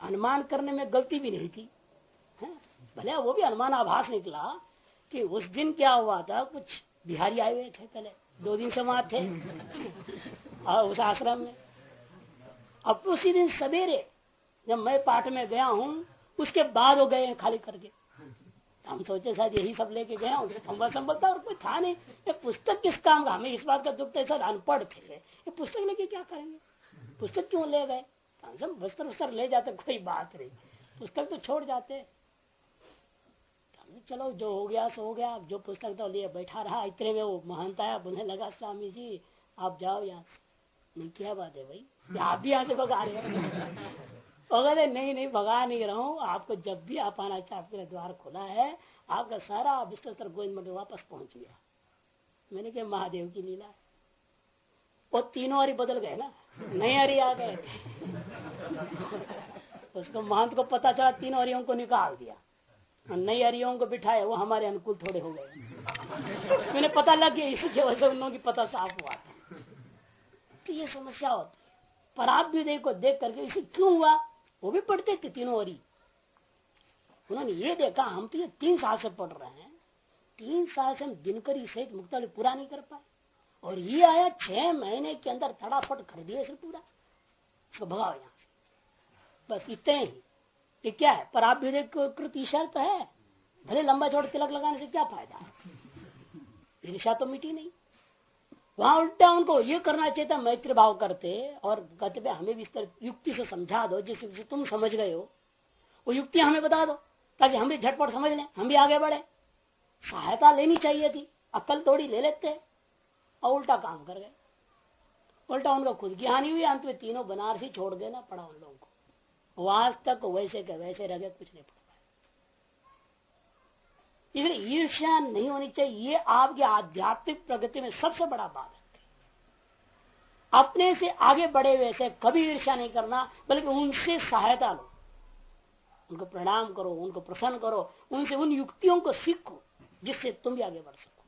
अनुमान करने में गलती भी नहीं थी भले वो भी अनुमान आभास निकला कि उस दिन क्या हुआ था, कुछ बिहारी आए हुए थे पहले, दो दिन से वहाँ थे। और उस आश्रम में अब उसी दिन सवेरे जब मैं पाठ में गया हूँ, उसके बाद वो गए खाली करके। हम सोचे शायद यही सब लेके गए संभल संभल था और कोई था नहीं। ये पुस्तक किस काम का? हमें इस बात का दुख था अनपढ़ थे। ये पुस्तक लेके क्या करेंगे? पुस्तक क्यों ले गए? हम बस्तर वस्तर ले जाते, कोई बात नहीं। पुस्तक तो छोड़ जाते। चलो, जो हो गया, सो हो गया। जो पुस्तक तो लिए बैठा रहा, इतने में वो महंत आया बुने लगा, स्वामी जी, आप जाओ यहाँ से क्या बात है भाई? आप भी से भगा रहे हो। अगर नहीं नहीं, भगा नहीं रहा हूँ। आपको जब भी आप आना चाहे, आपके द्वार खुला है, आपका सारा बिस्तर गोविंद मंडल वापस पहुँच गया। मैंने कहा, महादेव की लीला वो तीनों हरी बदल गए ना? नए हरी आ गए। उसको महंत को पता चला, तीनों हरियों को निकाल दिया। नई हरियों को बिठाया, वो हमारे अनुकूल थोड़े हो गए। मैंने पता लग गया इसकी वजह से उन लोगों की पता साफ़ हुआ था। तो ये समस्या होती पर आप भी को देख करके इसे क्यों हुआ? वो भी पढ़ते थे तीनों वरी उन्होंने ये देखा, हम तो ये तीन साल से पढ़ रहे हैं। तीन साल से हम दिनकरी सहित मुक्तावली पूरा नहीं कर पाए। और ये आया छह महीने के अंदर फटाफट कर दिया इसे पूरा। इसको भगाओ बस इतने ही। क्या है? पर आप भी कृत शर्त है। भले लंबा छोड़ तिलक लगाने से क्या फ़ायदा? है ईर्षा तो मिटी नहीं। वहाँ उल्टा उनको ये करना चाहिए था, मैत्री भाव करते। और कहते हमें भी इस तरह युक्ति से समझा दो, जिस तुम समझ गए हो। वो युक्ति हमें बता दो, ताकि हम भी झटपट समझ लें, हम भी आगे बढ़े। सहायता लेनी चाहिए थी अक्ल थोड़ी ले लेते और उल्टा काम कर गए। उल्टा उनका खुद की हानि हुई, अंत में तीनों बनारसी छोड़ देना पड़ा उन लोगों को। आज तक वैसे के वैसे रह गए, कुछ नहीं पड़ इसलिए ईर्ष्या नहीं होनी चाहिए। ये आपकी आध्यात्मिक प्रगति में सबसे बड़ा बात है। अपने से आगे बढ़े हुए से कभी ईर्ष्या नहीं करना, बल्कि उनसे सहायता लो। उनको प्रणाम करो, उनको प्रसन्न करो, उनसे उन युक्तियों को सीखो, जिससे तुम भी आगे बढ़ सको।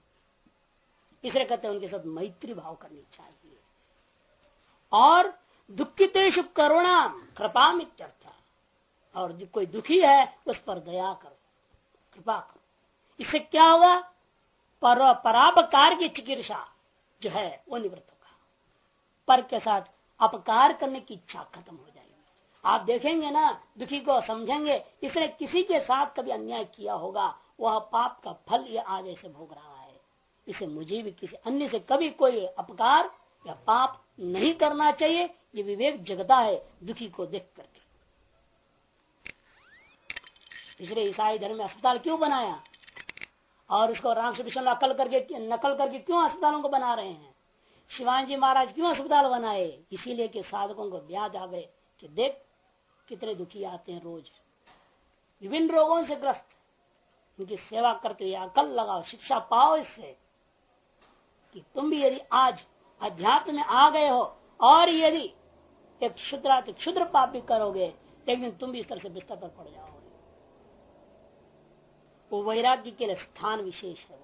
इसलिए कहते हैं उनके साथ मैत्री भाव करनी चाहिए। और दुखितेश करुणा कृपा मित्यर्थ। और कोई दुखी है, उस पर दया करो। कृपा करो। इससे क्या होगा पर, परापकार की चिकित्सा जो है, वो निवृत्त होगा पर के साथ अपकार करने की इच्छा खत्म हो जाएगी। आप देखेंगे ना, दुखी को समझेंगे, इसने किसी के साथ कभी अन्याय किया होगा, वह पाप का फल ये आज ऐसे भोग रहा है। इसे मुझे भी किसी अन्य से कभी कोई अपकार या पाप नहीं करना चाहिए, ये विवेक जगता है दुखी को देख करके। इसलिए ईसाई धर्म में अस्पताल क्यों बनाया? और उसको रामकृष्ण नकल करके नकल करके क्यों अस्पतालों को बना रहे हैं? शिवाजी महाराज क्यों अस्पताल बनाए? इसीलिए कि साधकों को ब्याज आ कि देख कितने दुखी आते हैं रोज। विभिन्न रोगों से ग्रस्त। उनकी सेवा करते हुए अकल लगाओ, शिक्षा पाओ इससे कि तुम भी यदि आज अध्यात्म में आ गए हो और यदि एक क्षुद्रा क्षुद्र पाप भी करोगे एक दिन तुम भी इस तरह से बिस्तर पर पड़ जाओगे। वो वैराग्य के लिए स्थान विशेष है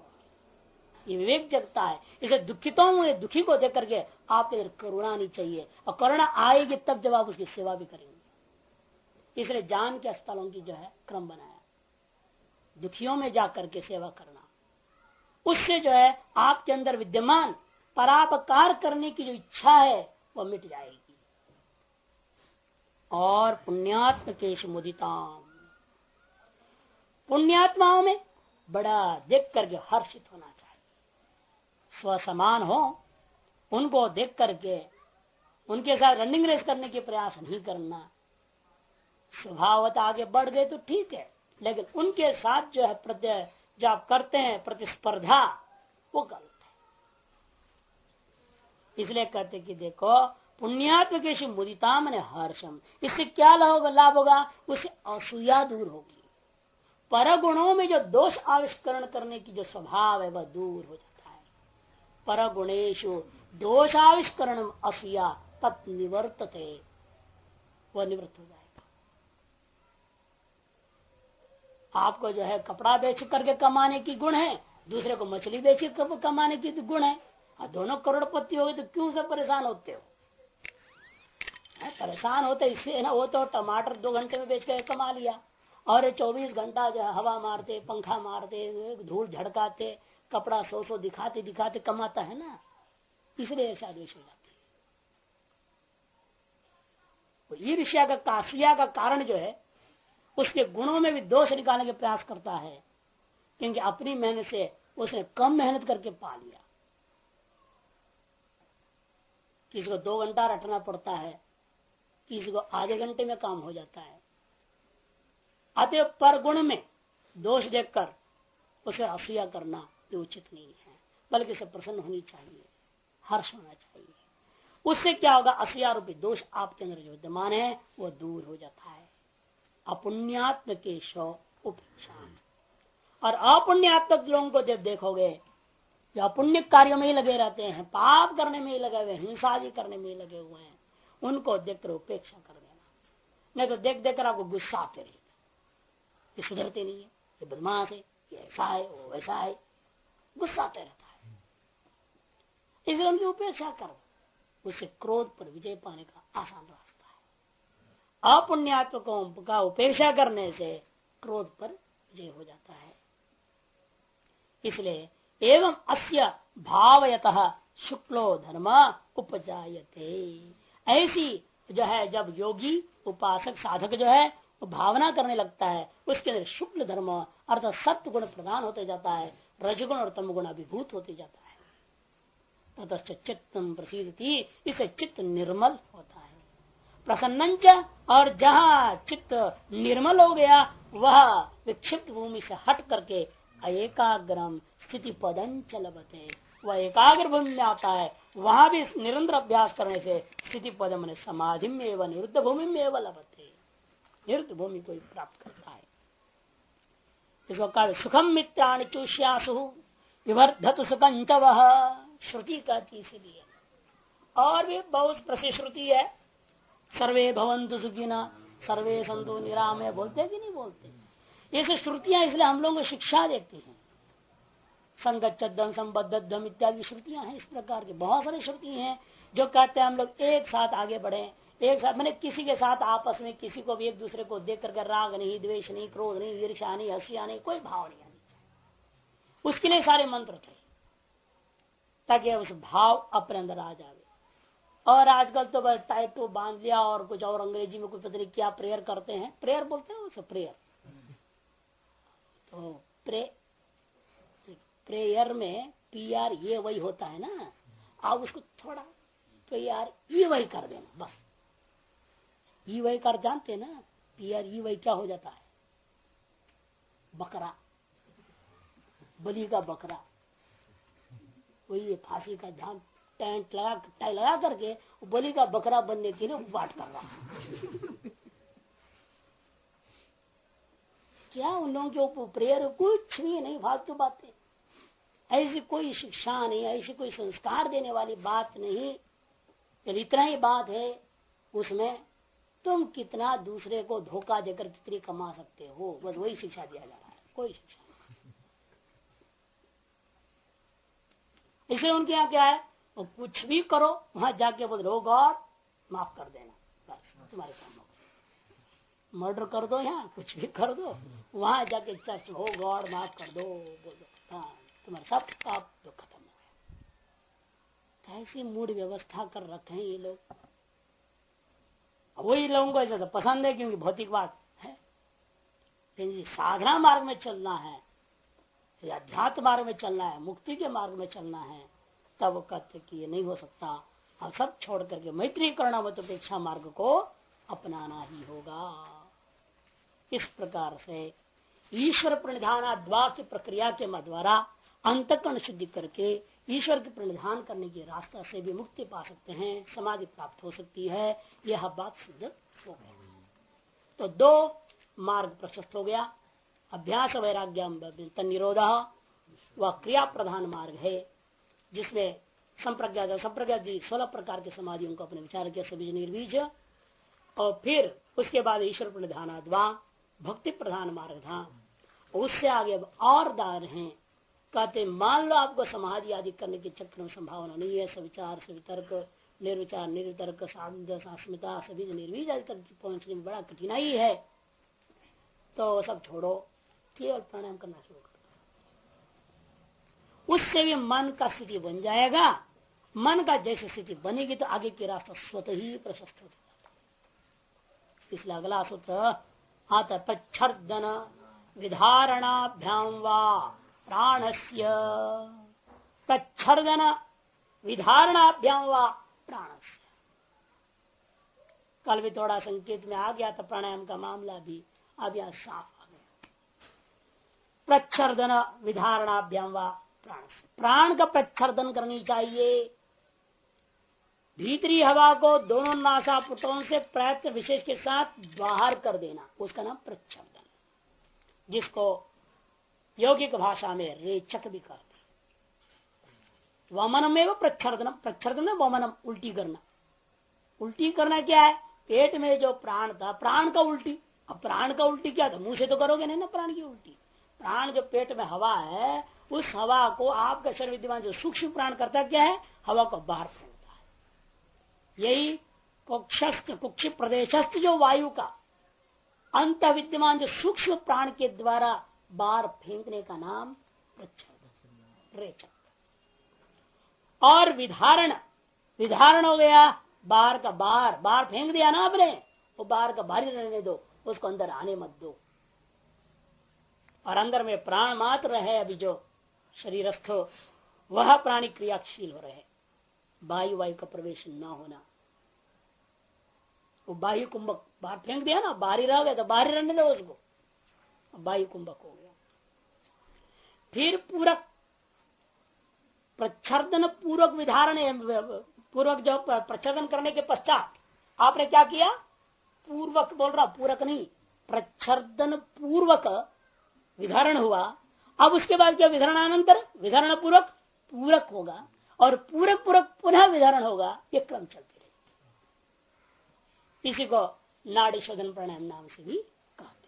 ये विवेक जगता है। इसे दुखितों में, दुखी को देख करके आपके करुणा नहीं चाहिए। और करुणा आएगी तब जब आप उसकी सेवा भी करेंगे। इसलिए जान के स्थलों की जो है, क्रम बनाया। दुखियों में जाकर के सेवा करना। उससे जो है, आपके अंदर विद्यमान, परापकार करने की जो इच्छा है, वह मिट जाएगी। और पुण्यात्म केश मुदिताम। पुण्यात्माओं में बड़ा देख करके हर्षित होना चाहिए। स्वसमान हो, उनको देख करके उनके साथ रनिंग रेस करने के प्रयास नहीं करना। स्वभावत आगे बढ़ गए तो ठीक है, लेकिन उनके साथ जो है जो आप करते हैं, प्रतिस्पर्धा, वो गलत है। इसलिए कहते कि देखो, पुण्यात्म के मुदिता मैंने हर्षम, इससे क्या होगा? लाभ होगा, उससे असूया दूर होगी। पर गुणों में जो दोष आविष्करण करने की जो स्वभाव है, वह दूर हो जाता है। पर गुणेश गुणेशु दोषाविष्करण असूया तत् निवर्तते। वह निवृत्त हो जाएगा। आपको जो है कपड़ा बेच करके कमाने की गुण है, दूसरे को मछली बेच कर कमाने की तो गुण है। और दोनों करोड़पति हो गए तो क्यों से परेशान होते हो? परेशान होते इससे ना, वो तो टमाटर दो घंटे में बेच कर कमा लिया। और चौबीस घंटा जो हवा मारते, पंखा मारते, धूल झड़काते, कपड़ा सो सो दिखाते दिखाते, कमाता है ना? इसलिए ऐसा देश हो जाती है। ईर्ष्या का काशिया का कारण जो है, उसके गुणों में भी दोष निकालने के प्रयास करता है, क्योंकि अपनी मेहनत से उसने कम मेहनत करके पा लिया। किसी को दो घंटा रटना पड़ता है, किसी को आधे घंटे में काम हो जाता है। अतः पर गुण में दोष देखकर उसे असूया करना उचित नहीं है, बल्कि उसे प्रसन्न होनी चाहिए, हर्ष होना चाहिए। उससे क्या होगा? असूया रूपी दोष आपके अंदर जो विद्यमान है, वो दूर हो जाता है। अपुण्यात्म के उपेक्षा और अपुण्यात्मक लोगों को जब देखोगे, जो अपुण्य कार्यों में ही लगे रहते हैं, पाप करने में ही लगे हुए हिंसा भी करने में ही लगे हुए हैं, उनको देखकर उपेक्षा कर देना। नहीं तो देख देख कर आपको गुस्सा आते रहेगा ये सुधरते नहीं है, ये बदमाश है, ये ऐसा है, वो वैसा है। गुस्सा आते रहता है। इसलिए उनकी उपेक्षा करो। उससे क्रोध पर विजय पाने का आसान रहा अपुण्यात्मकों का उपेक्षा करने से क्रोध पर विजय हो जाता है। इसलिए एवं अस्य भावयत शुक्लो धर्म उपजायते। ऐसी जो है, जब योगी, उपासक, साधक जो है वो भावना करने लगता है, उसके अंदर शुक्ल धर्म अर्थात सत्य गुण प्रदान होते जाता है, रजगुण और तम गुण अभिभूत होते जाता है। तथा प्रसिद्धि इसे चित्त निर्मल होता है। प्रसन्न और जहाँ चित्त निर्मल हो गया, वह विक्षिप्त भूमि से हट करके एकाग्रम स्थिति पदन चलबते वह एकाग्र भूमि में आता है, वहाँ भी निरंतर अभ्यास करने से स्थिति पद मैंने समाधि में एवं, निरुद्ध भूमि में एवं लभते। निरुद्ध भूमि को प्राप्त करता है। इसको कहा सुखम मित्राणी चुष्यासु, विवर्धत सुखंच वह श्रुति कहती इसलिए। और भी बहुत प्रसिद्ध श्रुति है, सर्वे भवंतु सुखिना, सर्वे संतु निराम बोलते कि नहीं बोलते? ये सब श्रुतियाँ इसलिए हम लोगों को शिक्षा देती हैं। संगच्छम संबद्धम इत्यादि श्रुतियाँ हैं इस प्रकार की। बहुत सारी श्रुति हैं जो कहते हैं हम लोग एक साथ आगे बढ़े। एक साथ, मैंने किसी के साथ आपस में किसी को भी एक दूसरे को देख करके राग नहीं, द्वेष नहीं, क्रोध नहीं ईर्षा नहीं, हसिया नहीं, कोई भाव नहीं आनी उसके लिए सारे मंत्र थे। ताकि उस भाव अपने अंदर आ जाए और आजकल तो बस टाइटो बाँध लिया और कुछ और अंग्रेज़ी में कुछ पता नहीं क्या प्रेयर करते हैं। प्रेयर बोलते हैं उसे, प्रेयर। तो प्रे, प्रेयर में पी आर ये वही होता है ना। आप उसको थोड़ा पी आर ई वही कर देना, बस। ई वही कर जानते ना? पी आर ई वही क्या हो जाता है? बकरा। बलि का बकरा। वही फांसी का ध्यान टेंट लगा, टाई लगा करके बलि का बकरा बनने के लिए बाट कर रहा क्या उन लोगों के ऊपर प्रेयर? कुछ भी नहीं, फालतू बातें। ऐसी कोई शिक्षा नहीं, ऐसी कोई संस्कार देने वाली बात नहीं। इतना ही बात है, उसमें तुम कितना दूसरे को धोखा देकर कितनी कमा सकते हो? बस वही शिक्षा दिया जा रहा है। कोई शिक्षा इसलिए उनके यहाँ क्या है? वो कुछ भी करो, वहाँ जाके बोल रो गॉड माफ़ कर देना। बस, तुम्हारे काम हो मर्डर कर दो यहाँ, कुछ भी कर दो, वहाँ जाके चर्च हो गॉड माफ़ कर दो, बोल दो। हाँ तुम्हारे सब पाप जो खत्म हो गया कैसी मूड व्यवस्था कर रखे हैं ये लोग। वही लोगों को ऐसा तो पसंद है क्योंकि भौतिक बात है। लेकिन साधना मार्ग में चलना है अध्यात्म मार्ग में चलना है, मुक्ति के मार्ग में चलना है, तब कहते कि ये नहीं हो सकता। अब सब छोड़ करके मैत्री करना मत अपेक्षा मार्ग को अपनाना ही होगा। इस प्रकार से ईश्वर प्रणिधान प्रक्रिया के द्वारा अंतकरण शुद्धि करके ईश्वर के प्रणिधान करने के रास्ता से भी मुक्ति पा सकते हैं, समाधि प्राप्त हो सकती है, यह बात सिद्ध हो गई तो दो मार्ग प्रशस्त हो गया। अभ्यास वैराग्य निरोध, वह क्रिया प्रधान मार्ग है, जिसमें संप्रज्ञा संप्रज्ञा जी सोलह प्रकार के समाधियों को अपने विचार किया सभी निर्वीज, और फिर उसके बाद ईश्वर प्रधान भक्ति प्रधान मार्ग था। उससे आगे और दार हैं। कहते मान लो आपको समाधि आदि करने के चक्र में संभावना नहीं है सविचार सवितर्क निर्विचार, निर्वितर्क सास्मिता, सभी निर्वीज आदि तक पहुँचने में बड़ा कठिनाई है तो सब छोड़ो, केवल प्राणायाम करना शुरू करो उससे भी मन का स्थिति बन जाएगा। मन का जैसी स्थिति बनेगी तो आगे की रास्ता स्वतः ही प्रशस्त हो जाता इसलिए अगला सूत्र आता प्रच्छर्दन विधारणाभ्याम वा। प्राणस्य। प्रच्छर्दन विधारणाभ्याम व प्राणस्य। कल भी थोड़ा संकेत में आ गया था, प्राणायाम का मामला भी अब यह साफ़ आ गया। प्रच्छर्दन विधारणाभ्याम व प्राण प्राण का प्रच्छर्दन करनी चाहिए। भीतरी हवा को दोनों नासा पुटों से प्रयत्न विशेष के साथ बाहर कर देना, उसका नाम प्रच्छर्दन। जिसको यौगिक भाषा में रेचक भी कहते वमनम एवं प्रच्छर्दनम प्रच्छर्दन वमनम, उल्टी करना। उल्टी करना क्या है? पेट में जो प्राण था, प्राण का उल्टी। अब प्राण का उल्टी क्या था? मुँह से तो करोगे नहीं ना प्राण की उल्टी। प्राण जो पेट में हवा है, उस हवा को आपका शरीर विद्यमान जो सूक्ष्म प्राण करता क्या है? हवा को बाहर फेंकता है। यही कुक्ष प्रदेशस्थ जो वायु का अंत विद्यमान जो सूक्ष्म प्राण के द्वारा बार फेंकने का नाम रेचक और विधारण विधारण हो गया, बार का बार बार फेंक दिया ना आपने, वो बार का बाहर रहने दो, उसको अंदर आने मत दो। और अंदर में प्राण मात्र है, अभी जो शरीरस्थ वह प्राणी क्रियाशील हो रहे। वायु वायु का प्रवेश न होना। वो वायु कुंभक बाहर फेंक दिया ना बाहरी रह गया तो बाहरी रहने दो उसको। वायु कुंभक हो फिर पूरक, प्रच्छर्दन पूर्वक विधारण पूर्वक जो प्रच्छन करने के पश्चात, आपने क्या किया? पूर्वक बोल रहा, पूरक नहीं प्रच्छन पूर्वक विधारण हुआ। अब उसके बाद क्या विधरणानंतर? विधरण पूर्वक पूरक होगा। और पूरक पूरक पुनः विधारण होगा, ये क्रम चलते रहेगी इसी को नाड़ी शोधन प्राणायाम नाम से भी कहते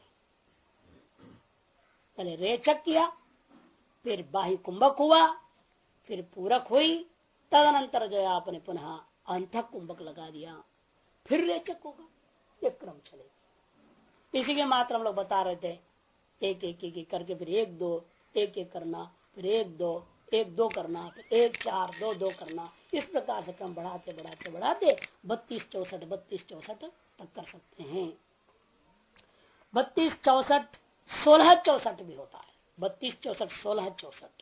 पहले रेचक किया फिर बाही कुंभक हुआ फिर पूरक हुई तदनंतर जो है आपने पुनः अंत कुंभक लगा दिया फिर रेचक होगा ये क्रम चलेगा इसी के मात्र हम लोग बता रहे थे एक एक एक, एक करके फिर एक दो एक एक करना फिर एक दो एक दो करना फिर एक चार दो दो करना इस प्रकार से क्रम बढ़ाते बढ़ाते बढ़ाते बत्तीस चौसठ बत्तीस चौसठ तक कर सकते हैं। बत्तीस चौसठ सोलह चौसठ भी होता है। बत्तीस चौसठ, सोलह चौसठ।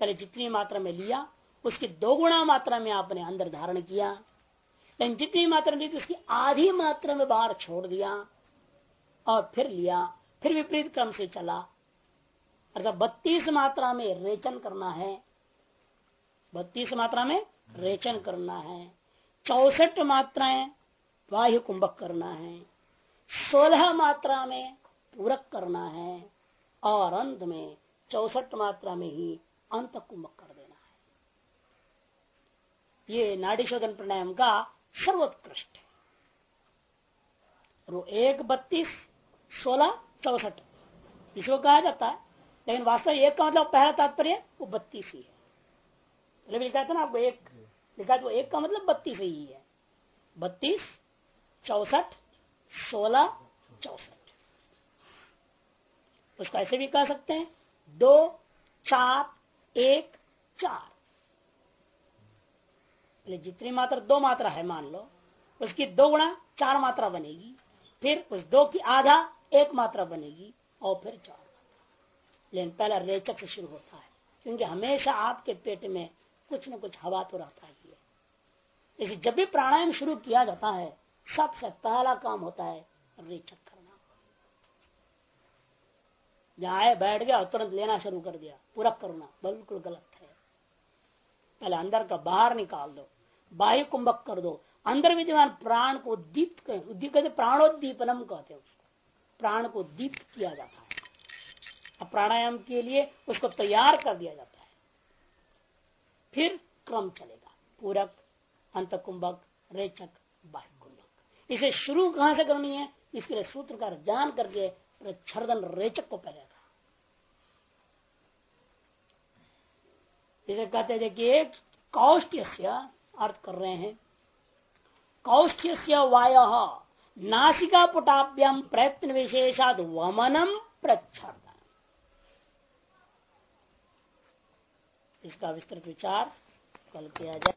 पहले जितनी मात्रा में लिया, उसकी दो गुणा मात्रा में आपने अंदर धारण किया। लेकिन जितनी मात्रा ली उसकी आधी मात्रा में बाहर छोड़ दिया और फिर लिया। फिर विपरीत क्रम से चला। अर्थात बत्तीस मात्रा में रेचन करना है। बत्तीस मात्रा में रेचन करना है। चौसठ मात्राएँ बाह्य कुंभक करना है। सोलह मात्रा में पूरक करना है और अंत में चौसठ मात्रा में ही अंत कुंभक कर देना है। ये नाड़ी शोधन प्राणायाम का सर्वोत्कृष्ट है। वो एक बत्तीस, सोलह, चौसठ इसको कहा जाता है। लेकिन वास्तव एक का मतलब पहला तात्पर्य, वो बत्तीस ही है। लिखा था ना आपको एक, लिखा तो एक का मतलब बत्तीस ही है। बत्तीस, चौसठ, सोलह, चौसठ। उसको ऐसे भी कह सकते हैं। दो, चार, एक, चार। जितनी मात्रा, दो मात्रा है, मान लो, उसकी दो गुणा चार मात्रा बनेगी। फिर उस दो की आधा एक मात्रा बनेगी, और फिर चार लेकिन पहला रेचक से शुरू होता है, क्योंकि हमेशा आपके पेट में कुछ न कुछ हवा तो रहता ही है। इसलिए जब भी प्राणायाम शुरू किया जाता है, सबसे पहला काम होता है रेचक करना। जहाँ आए बैठ गया, तुरंत लेना शुरू कर दिया। पूरा करना बिल्कुल गलत है। पहले अंदर का बाहर निकाल दो, बाह्य कुंभक कर दो। अंदर विद्यमान प्राण को दीप उद्दीप कहते प्राणोद्दीपनम कहते हैं उसको। प्राण को दीप किया जाता है। अब प्राणायाम के लिए उसको तैयार कर दिया जाता है। फिर क्रम चलेगा। पूरक अंत कुंभक रेचक बाह्य कुंभक इसे शुरू कहाँ से करनी है? इसके लिए सूत्रकार जान करके छर्दन रेचक को पहले था। इसे कहते कि कौष्ठ्य अर्थ कर रहे हैं। कौष्ठ्य वाय नासिका पुटाभ्याम प्रयत्न विशेषाद वमनम प्रच्छर्दन। इसका विस्तृत विचार कल किया जाए।